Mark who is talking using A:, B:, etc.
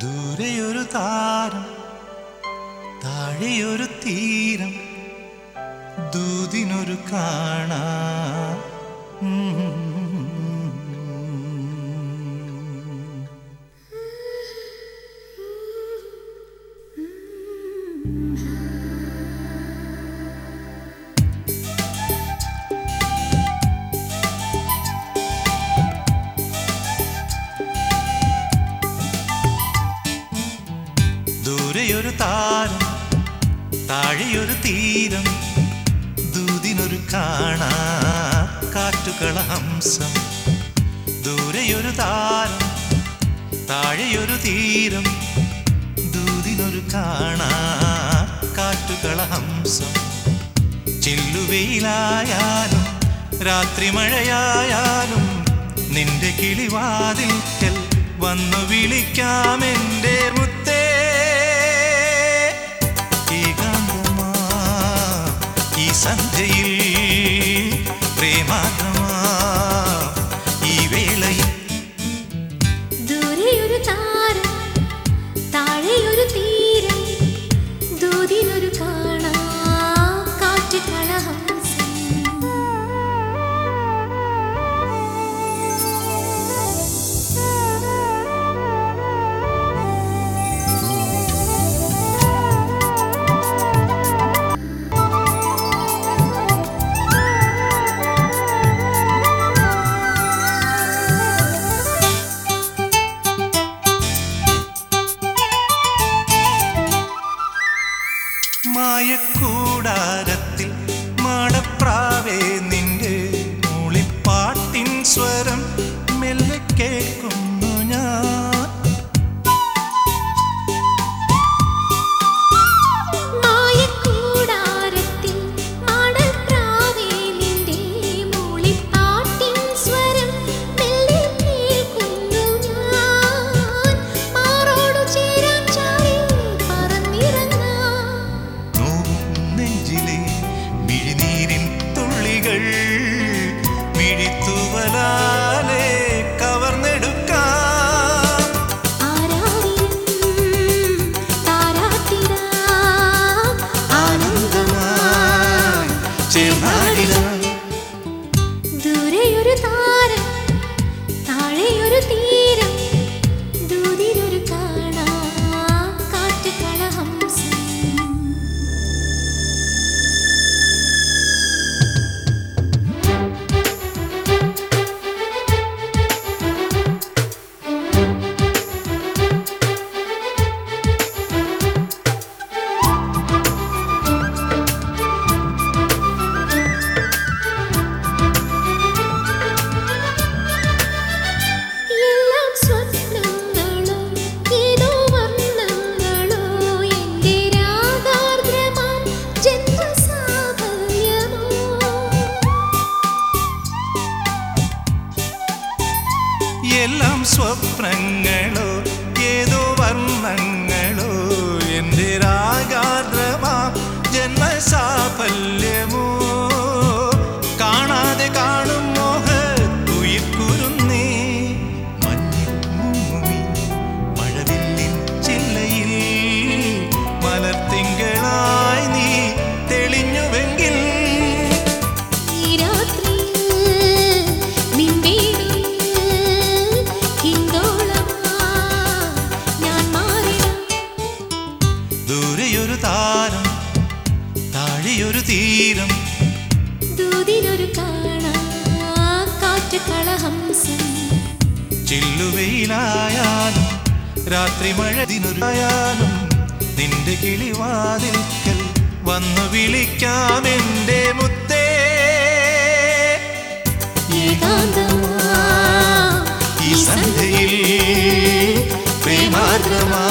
A: ദൂരെയൊരു താരം താഴെയൊരു തീരം ദൂതിനൊരു കാണാ. ദൂരെയൊരു താരം താഴെയൊരു തീരം ദൂതിനൊരു കാണാ കാറ്റുകള ഹംസം. ദൂരെയൊരു താരം താഴെയൊരു തീരം ദൂതിനൊരു കാണാ കാറ്റുകള ഹംസം. ചില്ലുവയിലായാലും രാത്രി മഴയായാലും നിന്റെ കിളിവാതിൽക്കൽ വന്നു വിളിക്കാമെന്റെ സന്ധ്യയിൽ മായക്കൂടാരത്തിൽ കവർന്നെടുക്കാം. ആനന്ദമായി
B: ദൂരെയൊരു താരം താഴെയൊരു തീരം സ്വപ്നങ്ങളോ
A: താഴെയൊരു തീരം.
B: ദൂതിനൊരു കാണാ കാറ്റ് കളഹംസം
A: ചില്ലുവെയിലായാലും രാത്രി മഴ ദിനൊരായാലും നിന്റെ കിളിവാതിൽക്കൽ വന്നു വിളിക്കാം എന്റെ മുത്തേ. ഈ സന്ധ്യയിൽ പ്രേമാദ്രമാ